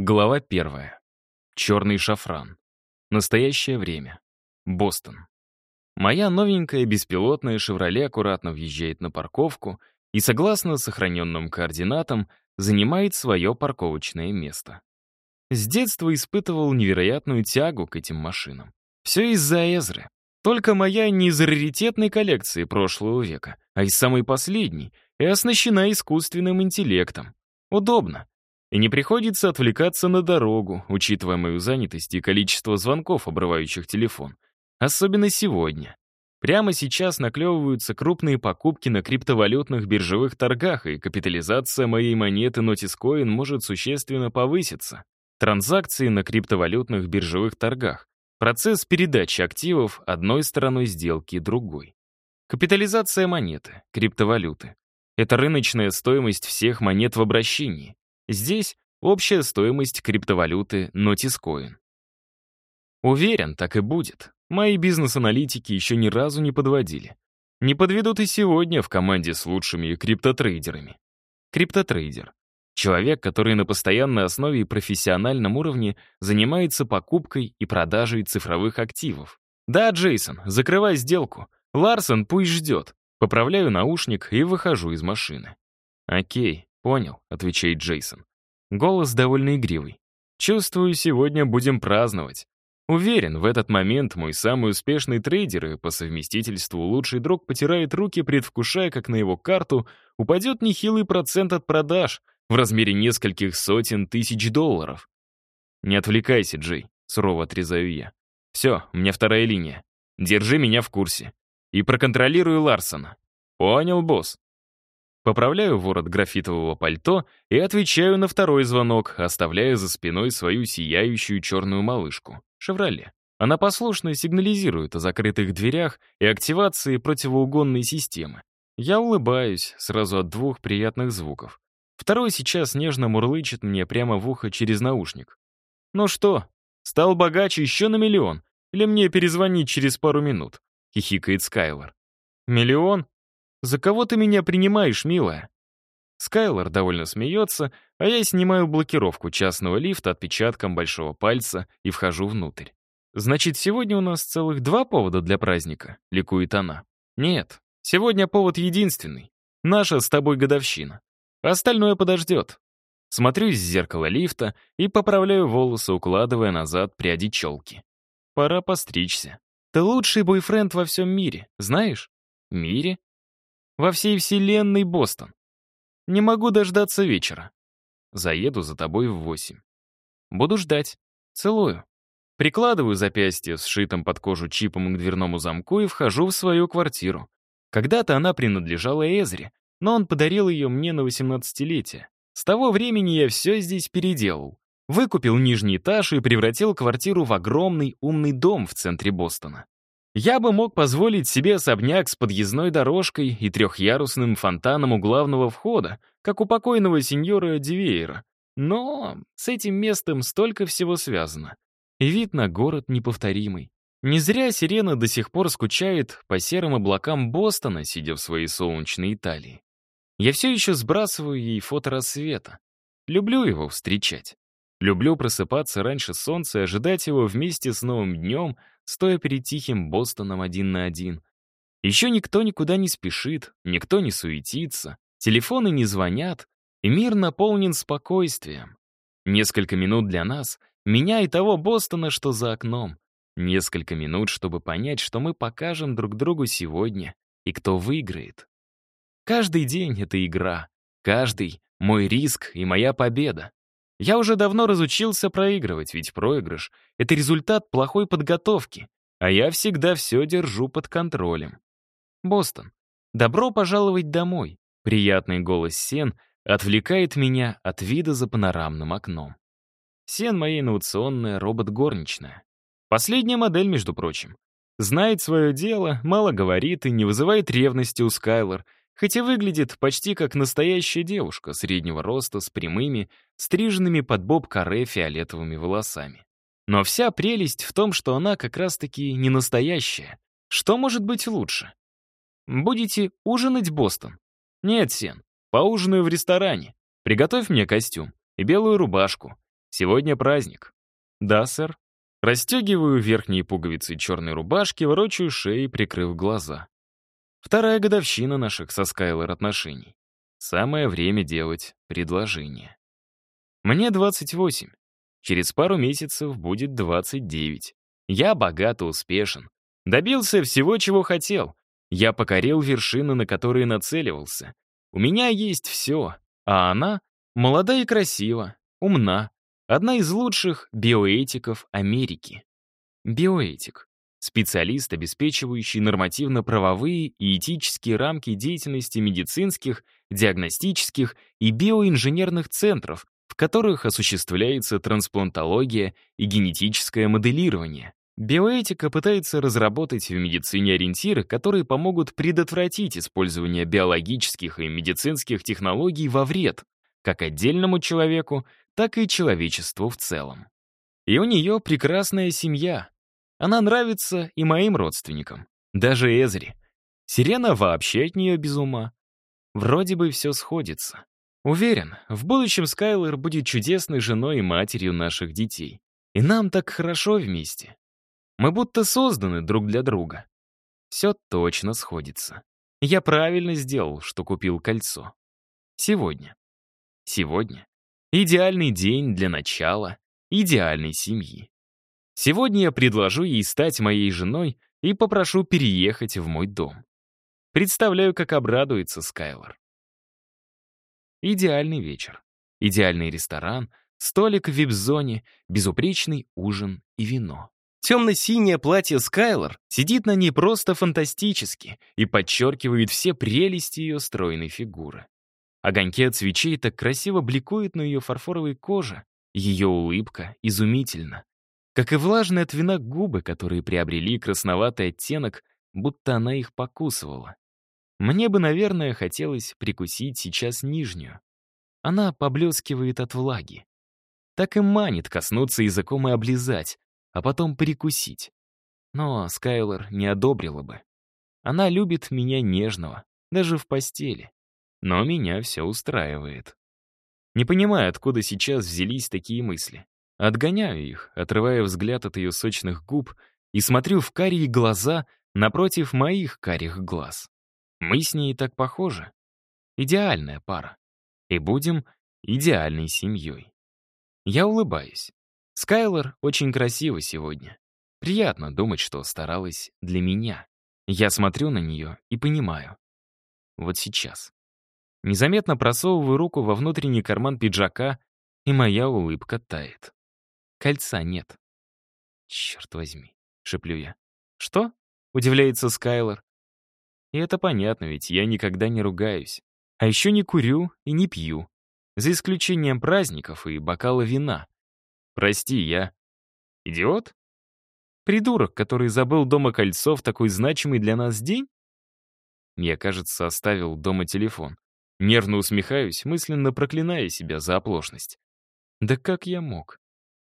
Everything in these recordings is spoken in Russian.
Глава первая. Черный шафран. Настоящее время. Бостон. Моя новенькая беспилотная «Шевроле» аккуратно въезжает на парковку и, согласно сохраненным координатам, занимает свое парковочное место. С детства испытывал невероятную тягу к этим машинам. Все из-за Эзры. Только моя не из раритетной коллекции прошлого века, а из самой последней и оснащена искусственным интеллектом. Удобно. И не приходится отвлекаться на дорогу, учитывая мою занятость и количество звонков, обрывающих телефон. Особенно сегодня. Прямо сейчас наклевываются крупные покупки на криптовалютных биржевых торгах, и капитализация моей монеты Notiscoin может существенно повыситься. Транзакции на криптовалютных биржевых торгах. Процесс передачи активов одной стороной сделки другой. Капитализация монеты, криптовалюты. Это рыночная стоимость всех монет в обращении. Здесь общая стоимость криптовалюты Notiscoin. Уверен, так и будет. Мои бизнес-аналитики еще ни разу не подводили. Не подведут и сегодня в команде с лучшими криптотрейдерами. Криптотрейдер — человек, который на постоянной основе и профессиональном уровне занимается покупкой и продажей цифровых активов. Да, Джейсон, закрывай сделку. Ларсон пусть ждет. Поправляю наушник и выхожу из машины. Окей, «Понял», — отвечает Джейсон. Голос довольно игривый. «Чувствую, сегодня будем праздновать. Уверен, в этот момент мой самый успешный трейдер и по совместительству лучший друг потирает руки, предвкушая, как на его карту упадет нехилый процент от продаж в размере нескольких сотен тысяч долларов. «Не отвлекайся, Джей», — сурово отрезаю я. «Все, у меня вторая линия. Держи меня в курсе. И проконтролируй Ларсона». «Понял, босс». Поправляю ворот графитового пальто и отвечаю на второй звонок, оставляя за спиной свою сияющую черную малышку — «Шевроле». Она послушно сигнализирует о закрытых дверях и активации противоугонной системы. Я улыбаюсь сразу от двух приятных звуков. Второй сейчас нежно мурлычет мне прямо в ухо через наушник. «Ну что, стал богаче еще на миллион? Или мне перезвонить через пару минут?» — хихикает Скайлор. «Миллион?» За кого ты меня принимаешь, милая?» Скайлор довольно смеется, а я снимаю блокировку частного лифта отпечатком большого пальца и вхожу внутрь. «Значит, сегодня у нас целых два повода для праздника», — ликует она. «Нет, сегодня повод единственный. Наша с тобой годовщина. Остальное подождет». Смотрюсь в зеркало лифта и поправляю волосы, укладывая назад пряди челки. Пора постричься. Ты лучший бойфренд во всем мире, знаешь? Мире? во всей вселенной Бостон. Не могу дождаться вечера. Заеду за тобой в восемь. Буду ждать. Целую. Прикладываю запястье с шитым под кожу чипом к дверному замку и вхожу в свою квартиру. Когда-то она принадлежала Эзре, но он подарил ее мне на 18-летие. С того времени я все здесь переделал. Выкупил нижний этаж и превратил квартиру в огромный умный дом в центре Бостона. Я бы мог позволить себе особняк с подъездной дорожкой и трехъярусным фонтаном у главного входа, как у покойного сеньора Дивеера. Но с этим местом столько всего связано. И вид на город неповторимый. Не зря Сирена до сих пор скучает по серым облакам Бостона, сидя в своей солнечной Италии. Я все еще сбрасываю ей фото рассвета. Люблю его встречать. Люблю просыпаться раньше солнца и ожидать его вместе с новым днем, стоя перед тихим Бостоном один на один. Еще никто никуда не спешит, никто не суетится, телефоны не звонят, и мир наполнен спокойствием. Несколько минут для нас, меня и того Бостона, что за окном. Несколько минут, чтобы понять, что мы покажем друг другу сегодня и кто выиграет. Каждый день — это игра. Каждый — мой риск и моя победа. Я уже давно разучился проигрывать, ведь проигрыш — это результат плохой подготовки, а я всегда все держу под контролем. Бостон. Добро пожаловать домой. Приятный голос Сен отвлекает меня от вида за панорамным окном. Сен — моя инновационная робот-горничная. Последняя модель, между прочим. Знает свое дело, мало говорит и не вызывает ревности у Скайлор — хотя выглядит почти как настоящая девушка среднего роста с прямыми, стриженными под боб каре фиолетовыми волосами. Но вся прелесть в том, что она как раз-таки не настоящая. Что может быть лучше? Будете ужинать, в Бостон? Нет, Сен, поужинаю в ресторане. Приготовь мне костюм и белую рубашку. Сегодня праздник. Да, сэр. Растягиваю верхние пуговицы черной рубашки, ворочаю шеи, прикрыв глаза. Вторая годовщина наших со Скайлор отношений. Самое время делать предложение. Мне 28. Через пару месяцев будет 29. Я богат и успешен. Добился всего, чего хотел. Я покорил вершины, на которые нацеливался. У меня есть все. А она молода и красива, умна. Одна из лучших биоэтиков Америки. Биоэтик специалист, обеспечивающий нормативно-правовые и этические рамки деятельности медицинских, диагностических и биоинженерных центров, в которых осуществляется трансплантология и генетическое моделирование. Биоэтика пытается разработать в медицине ориентиры, которые помогут предотвратить использование биологических и медицинских технологий во вред как отдельному человеку, так и человечеству в целом. И у нее прекрасная семья, она нравится и моим родственникам, даже Эзри. Сирена вообще от нее без ума. Вроде бы все сходится. Уверен, в будущем Скайлор будет чудесной женой и матерью наших детей. И нам так хорошо вместе. Мы будто созданы друг для друга. Все точно сходится. Я правильно сделал, что купил кольцо. Сегодня. Сегодня. Идеальный день для начала идеальной семьи. Сегодня я предложу ей стать моей женой и попрошу переехать в мой дом. Представляю, как обрадуется Скайлор. Идеальный вечер. Идеальный ресторан, столик в вип-зоне, безупречный ужин и вино. Темно-синее платье Скайлор сидит на ней просто фантастически и подчеркивает все прелести ее стройной фигуры. Огоньки от свечей так красиво бликуют на ее фарфоровой коже. Ее улыбка изумительна как и влажные от вина губы, которые приобрели красноватый оттенок, будто она их покусывала. Мне бы, наверное, хотелось прикусить сейчас нижнюю. Она поблескивает от влаги. Так и манит коснуться языком и облизать, а потом прикусить. Но Скайлор не одобрила бы. Она любит меня нежного, даже в постели. Но меня все устраивает. Не понимаю, откуда сейчас взялись такие мысли. Отгоняю их, отрывая взгляд от ее сочных губ и смотрю в карие глаза напротив моих карих глаз. Мы с ней так похожи. Идеальная пара. И будем идеальной семьей. Я улыбаюсь. Скайлор очень красива сегодня. Приятно думать, что старалась для меня. Я смотрю на нее и понимаю. Вот сейчас. Незаметно просовываю руку во внутренний карман пиджака, и моя улыбка тает. Кольца нет. «Черт возьми!» — шеплю я. «Что?» — удивляется Скайлор. И это понятно, ведь я никогда не ругаюсь. А еще не курю и не пью. За исключением праздников и бокала вина. Прости, я... Идиот? Придурок, который забыл дома кольцо в такой значимый для нас день? Я, кажется, оставил дома телефон. Нервно усмехаюсь, мысленно проклиная себя за оплошность. Да как я мог?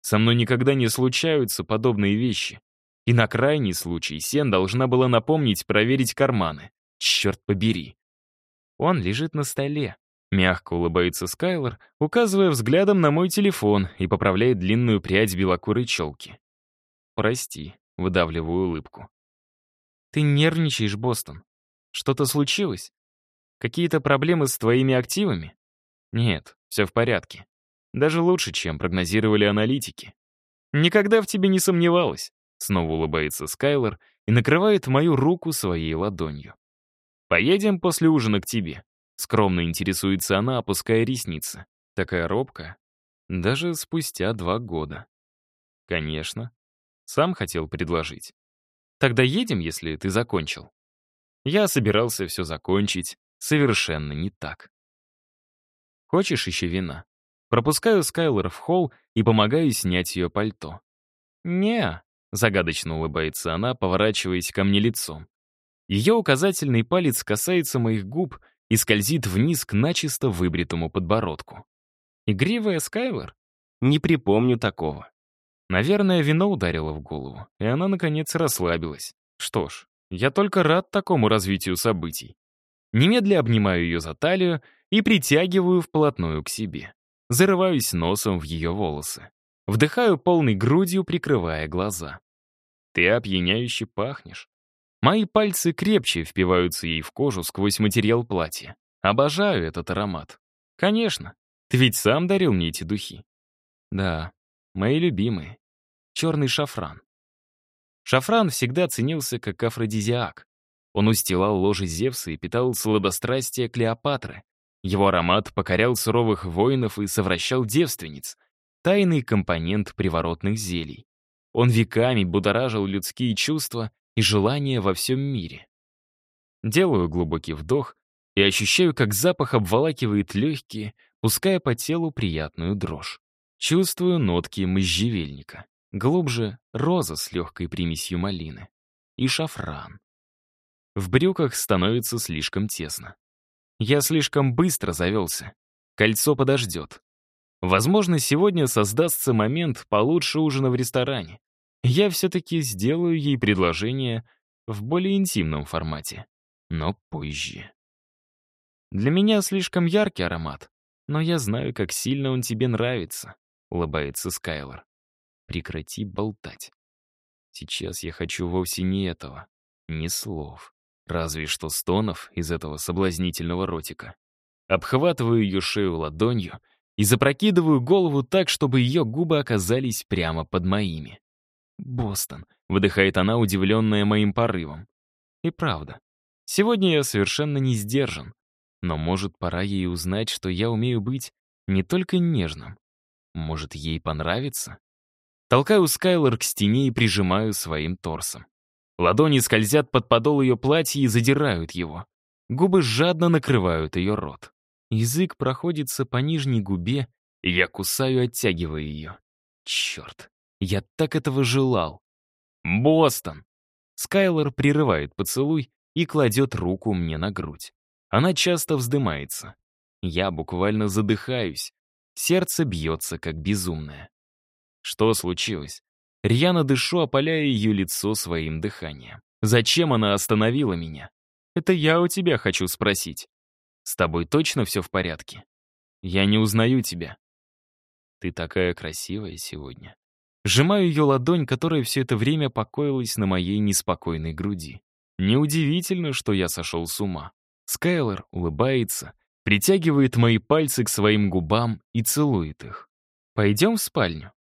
Со мной никогда не случаются подобные вещи. И на крайний случай Сен должна была напомнить проверить карманы. Черт побери. Он лежит на столе. Мягко улыбается Скайлор, указывая взглядом на мой телефон и поправляет длинную прядь белокурой челки. «Прости», — выдавливаю улыбку. «Ты нервничаешь, Бостон. Что-то случилось? Какие-то проблемы с твоими активами?» «Нет, все в порядке. Даже лучше, чем прогнозировали аналитики. «Никогда в тебе не сомневалась», — снова улыбается Скайлор и накрывает мою руку своей ладонью. «Поедем после ужина к тебе», — скромно интересуется она, опуская ресницы. Такая робкая. Даже спустя два года. «Конечно. Сам хотел предложить. Тогда едем, если ты закончил». Я собирался все закончить совершенно не так. «Хочешь еще вина?» Пропускаю Скайлор в холл и помогаю снять ее пальто. «Не», — загадочно улыбается она, поворачиваясь ко мне лицом. Ее указательный палец касается моих губ и скользит вниз к начисто выбритому подбородку. Игривая Скайлор? Не припомню такого. Наверное, вино ударило в голову, и она, наконец, расслабилась. Что ж, я только рад такому развитию событий. Немедля обнимаю ее за талию и притягиваю вплотную к себе зарываюсь носом в ее волосы. Вдыхаю полной грудью, прикрывая глаза. Ты опьяняюще пахнешь. Мои пальцы крепче впиваются ей в кожу сквозь материал платья. Обожаю этот аромат. Конечно, ты ведь сам дарил мне эти духи. Да, мои любимые. Черный шафран. Шафран всегда ценился как афродизиак. Он устилал ложи Зевса и питал сладострастие Клеопатры. Его аромат покорял суровых воинов и совращал девственниц, тайный компонент приворотных зелий. Он веками будоражил людские чувства и желания во всем мире. Делаю глубокий вдох и ощущаю, как запах обволакивает легкие, пуская по телу приятную дрожь. Чувствую нотки можжевельника. Глубже — роза с легкой примесью малины. И шафран. В брюках становится слишком тесно. Я слишком быстро завелся. Кольцо подождет. Возможно, сегодня создастся момент получше ужина в ресторане. Я все-таки сделаю ей предложение в более интимном формате, но позже. Для меня слишком яркий аромат, но я знаю, как сильно он тебе нравится, улыбается Скайлор. Прекрати болтать. Сейчас я хочу вовсе не этого, ни слов разве что стонов из этого соблазнительного ротика. Обхватываю ее шею ладонью и запрокидываю голову так, чтобы ее губы оказались прямо под моими. «Бостон», — выдыхает она, удивленная моим порывом. И правда, сегодня я совершенно не сдержан, но, может, пора ей узнать, что я умею быть не только нежным. Может, ей понравится? Толкаю Скайлор к стене и прижимаю своим торсом. Ладони скользят под подол ее платья и задирают его. Губы жадно накрывают ее рот. Язык проходится по нижней губе, и я кусаю, оттягивая ее. Черт, я так этого желал. «Бостон!» Скайлор прерывает поцелуй и кладет руку мне на грудь. Она часто вздымается. Я буквально задыхаюсь. Сердце бьется, как безумное. Что случилось? Рьяно дышу, опаляя ее лицо своим дыханием. «Зачем она остановила меня?» «Это я у тебя хочу спросить. С тобой точно все в порядке? Я не узнаю тебя». «Ты такая красивая сегодня». Сжимаю ее ладонь, которая все это время покоилась на моей неспокойной груди. Неудивительно, что я сошел с ума. Скайлор улыбается, притягивает мои пальцы к своим губам и целует их. «Пойдем в спальню?»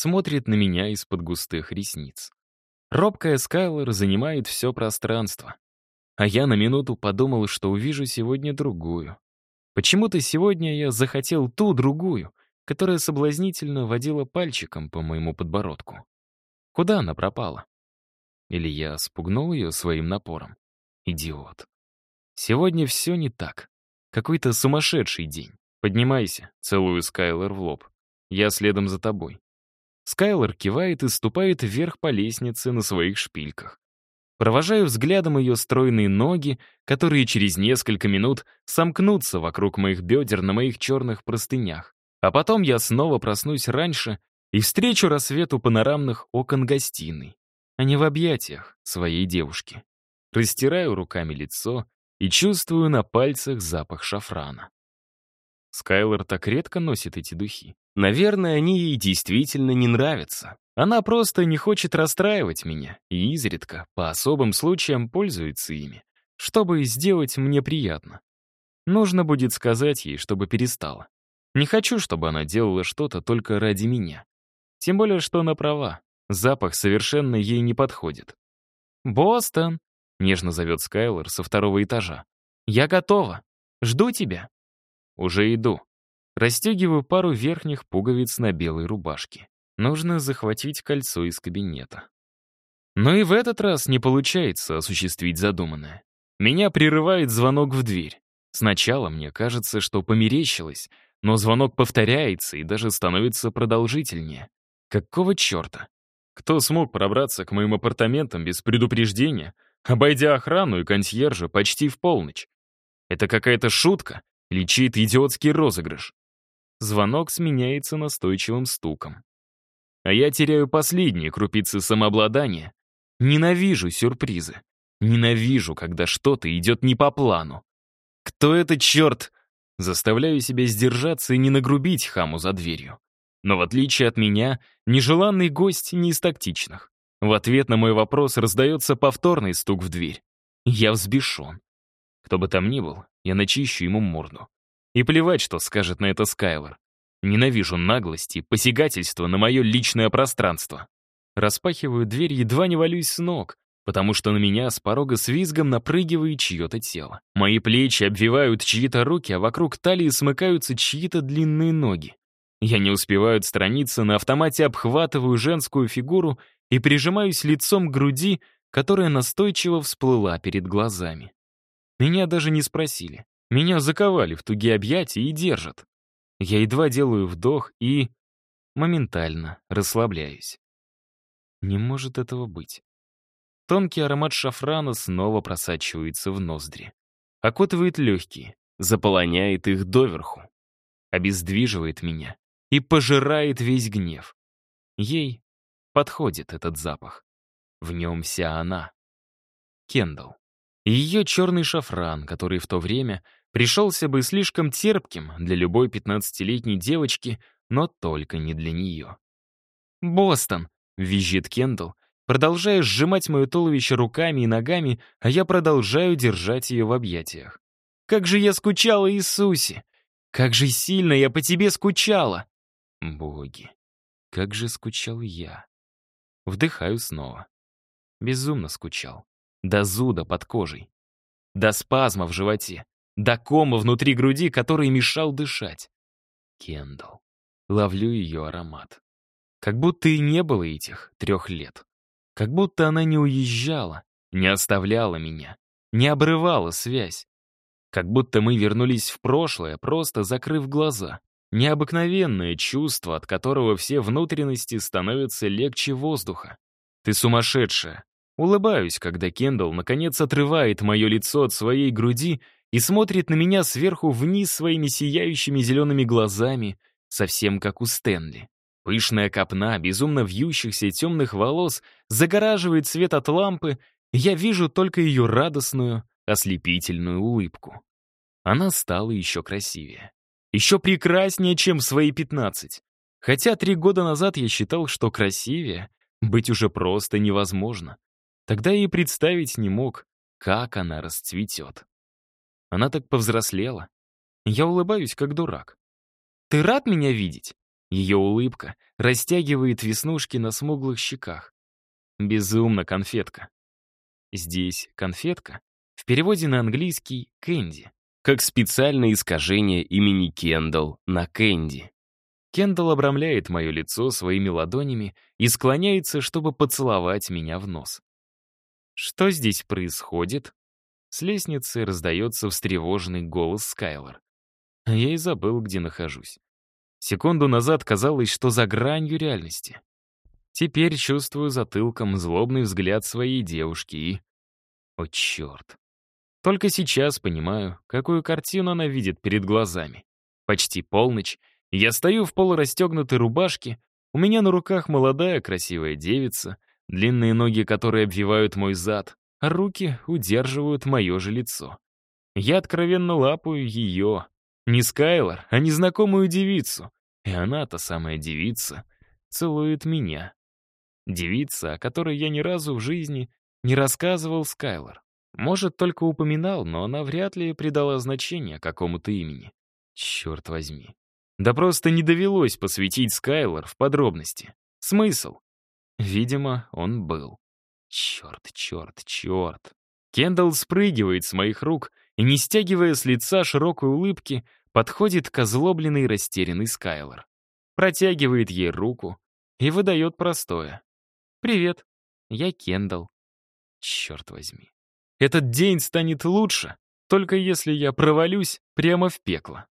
смотрит на меня из-под густых ресниц. Робкая Скайлор занимает все пространство. А я на минуту подумал, что увижу сегодня другую. Почему-то сегодня я захотел ту другую, которая соблазнительно водила пальчиком по моему подбородку. Куда она пропала? Или я спугнул ее своим напором? Идиот. Сегодня все не так. Какой-то сумасшедший день. Поднимайся, целую Скайлор в лоб. Я следом за тобой. Скайлор кивает и ступает вверх по лестнице на своих шпильках. Провожаю взглядом ее стройные ноги, которые через несколько минут сомкнутся вокруг моих бедер на моих черных простынях. А потом я снова проснусь раньше и встречу рассвет у панорамных окон гостиной, а не в объятиях своей девушки. Растираю руками лицо и чувствую на пальцах запах шафрана. Скайлор так редко носит эти духи. Наверное, они ей действительно не нравятся. Она просто не хочет расстраивать меня и изредка, по особым случаям, пользуется ими, чтобы сделать мне приятно. Нужно будет сказать ей, чтобы перестала. Не хочу, чтобы она делала что-то только ради меня. Тем более, что она права. Запах совершенно ей не подходит. «Бостон!» — нежно зовет Скайлор со второго этажа. «Я готова. Жду тебя!» Уже иду». Растягиваю пару верхних пуговиц на белой рубашке. Нужно захватить кольцо из кабинета. Но и в этот раз не получается осуществить задуманное. Меня прерывает звонок в дверь. Сначала мне кажется, что померещилось, но звонок повторяется и даже становится продолжительнее. Какого черта? Кто смог пробраться к моим апартаментам без предупреждения, обойдя охрану и консьержа почти в полночь? Это какая-то шутка? Лечит идиотский розыгрыш. Звонок сменяется настойчивым стуком. А я теряю последние крупицы самообладания. Ненавижу сюрпризы. Ненавижу, когда что-то идет не по плану. Кто это, черт? Заставляю себя сдержаться и не нагрубить хаму за дверью. Но в отличие от меня, нежеланный гость не из тактичных. В ответ на мой вопрос раздается повторный стук в дверь. Я взбешен. Кто бы там ни был, я начищу ему морду. И плевать, что скажет на это Скайлор. Ненавижу наглости и посягательство на мое личное пространство. Распахиваю дверь, едва не валюсь с ног, потому что на меня с порога с визгом напрыгивает чье-то тело. Мои плечи обвивают чьи-то руки, а вокруг талии смыкаются чьи-то длинные ноги. Я не успеваю отстраниться, на автомате обхватываю женскую фигуру и прижимаюсь лицом к груди, которая настойчиво всплыла перед глазами. Меня даже не спросили. Меня заковали в тугие объятия и держат. Я едва делаю вдох и... моментально расслабляюсь. Не может этого быть. Тонкий аромат шафрана снова просачивается в ноздри. Окутывает легкие, заполоняет их доверху. Обездвиживает меня и пожирает весь гнев. Ей подходит этот запах. В нем вся она. Кендалл ее черный шафран, который в то время пришелся бы слишком терпким для любой пятнадцатилетней девочки, но только не для нее. «Бостон!» — визжит Кендалл, продолжая сжимать мое туловище руками и ногами, а я продолжаю держать ее в объятиях. «Как же я скучала, Иисусе! Как же сильно я по тебе скучала!» «Боги! Как же скучал я!» Вдыхаю снова. Безумно скучал до зуда под кожей, до спазма в животе, до кома внутри груди, который мешал дышать. Кендалл. Ловлю ее аромат. Как будто и не было этих трех лет. Как будто она не уезжала, не оставляла меня, не обрывала связь. Как будто мы вернулись в прошлое, просто закрыв глаза. Необыкновенное чувство, от которого все внутренности становятся легче воздуха. «Ты сумасшедшая!» Улыбаюсь, когда Кендалл наконец отрывает мое лицо от своей груди и смотрит на меня сверху вниз своими сияющими зелеными глазами, совсем как у Стэнли. Пышная копна безумно вьющихся темных волос загораживает свет от лампы, я вижу только ее радостную, ослепительную улыбку. Она стала еще красивее. Еще прекраснее, чем в свои 15. Хотя три года назад я считал, что красивее быть уже просто невозможно. Тогда и представить не мог, как она расцветет. Она так повзрослела. Я улыбаюсь, как дурак. «Ты рад меня видеть?» Ее улыбка растягивает веснушки на смуглых щеках. Безумно конфетка. Здесь конфетка в переводе на английский «кэнди», как специальное искажение имени Кендалл на Кэнди. Кендалл обрамляет мое лицо своими ладонями и склоняется, чтобы поцеловать меня в нос. Что здесь происходит?» С лестницы раздается встревоженный голос Скайлор. Я и забыл, где нахожусь. Секунду назад казалось, что за гранью реальности. Теперь чувствую затылком злобный взгляд своей девушки и... О, черт. Только сейчас понимаю, какую картину она видит перед глазами. Почти полночь, я стою в полурастегнутой рубашке, у меня на руках молодая красивая девица — длинные ноги, которые обвивают мой зад, руки удерживают мое же лицо. Я откровенно лапаю ее. Не Скайлор, а незнакомую девицу. И она, та самая девица, целует меня. Девица, о которой я ни разу в жизни не рассказывал Скайлор. Может, только упоминал, но она вряд ли придала значение какому-то имени. Черт возьми. Да просто не довелось посвятить Скайлор в подробности. Смысл? Видимо, он был. Черт, черт, черт. Кендалл спрыгивает с моих рук и, не стягивая с лица широкой улыбки, подходит к озлобленной растерянной Скайлор. Протягивает ей руку и выдает простое. «Привет, я Кендалл». Черт возьми. Этот день станет лучше, только если я провалюсь прямо в пекло.